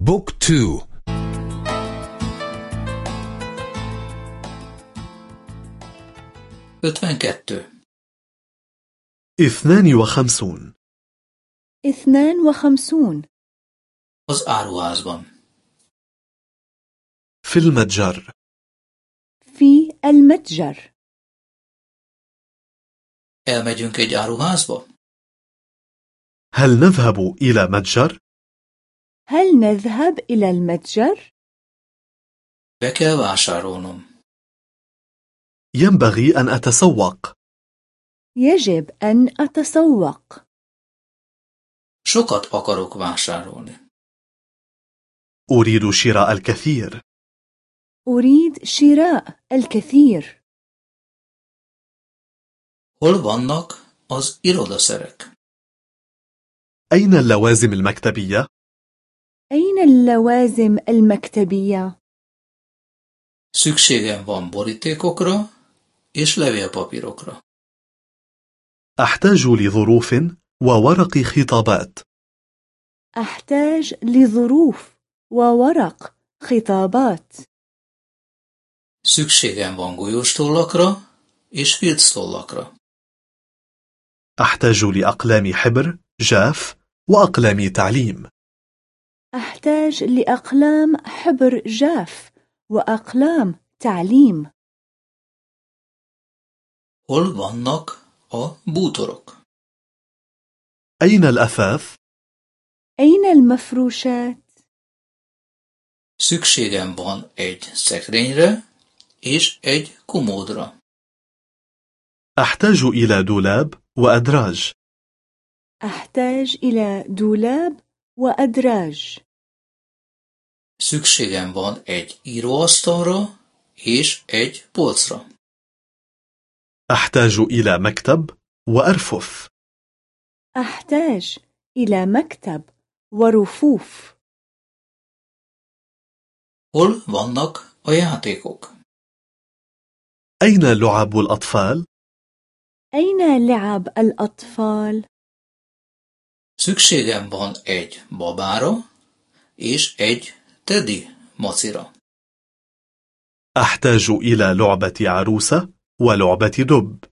بوك تو ötvenkettő اثنان وخمسون اثنان وخمسون az áruházban. في المتجر في المتجر? هل نذهب إلى متجر؟ هل نذهب إلى المتجر؟ Kell vásárolnom. ينبغي أن أتسوق يجب أن أتسوق Sokat akarok vásárolni. أريد شراء الكثير أريد شراء الكثير Hol vannak az irodaszerek? أين اللوازم المكتبية؟ أين اللوازم المكتبية؟ Szükségem van borítékokra és levélpapírokra. أحتاج لظروف وورق خطابات أحتاج لظروف وورق خطابات Szükségem van golyóstollakra és filctollakra. أحتاج لأقلام حبر جاف وأقلام تعليم أحتاج لأقلام حبر جاف وأقلام تعليم Hol vannak a bútorok? أين الأثاث؟ أين المفروشات؟ Szükségem van egy szekrényre és egy komódra. أحتاج إلى دولاب وأدراج أحتاج إلى دولاب وأدراج Szükségem van egy íróasztalra és egy polcra. أحتاج إلى مكتب وأرفف أحتاج إلى مكتب ورفوف Hol vannak a játékok? أين لعب الأطفال؟ أين لعب الأطفال؟ Szükségem van egy babára és egy teddy macira. أحتاج إلى لعبة عروسة ولعبة دب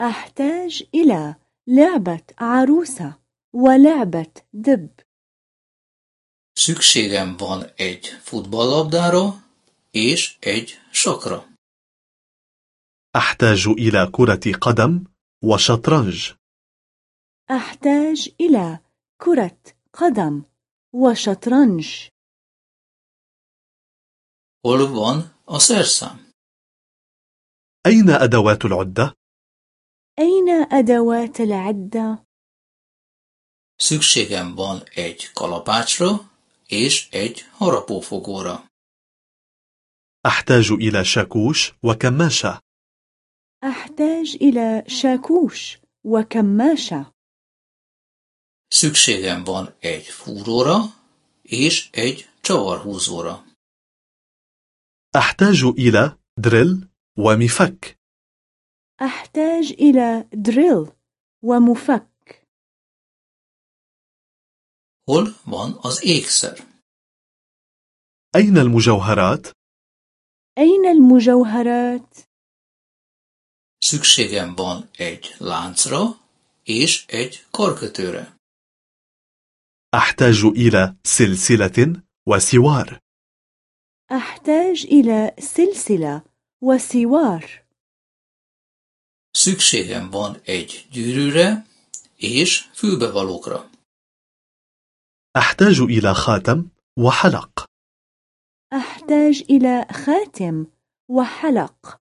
أحتاج إلى لعبة عروسة ولعبة دب Szükségem van egy futballlabdára és egy sakra. أحتاج إلى كرة قدم وشطرنج أحتاج إلى كرة قدم وشطرنج a szerszám? أين أدوات العدة؟ أين أدوات العدة؟ Szükségem van egy kalapácsra és egy harapófogóra. أحتاج إلى شاكوش وكماشة أحتاج إلى شاكوش وكماشة Szükségem van egy fúróra és egy csavarhúzóra. أحتاج إلى دريل ومفك أحتاج إلى دريل ومفك Hol van az ékszer? أين المجوهرات؟ أين المجوهرات؟ Szükségem van egy láncra és egy karkötőre. أحتاج إلى سلسلة وسوار. أحتاج إلى سلسلة وسوار. Szükségem van egy gyűrűre és fülbevalókra. أحتاج إلى خاتم وحلق. أحتاج إلى خاتم وحلق.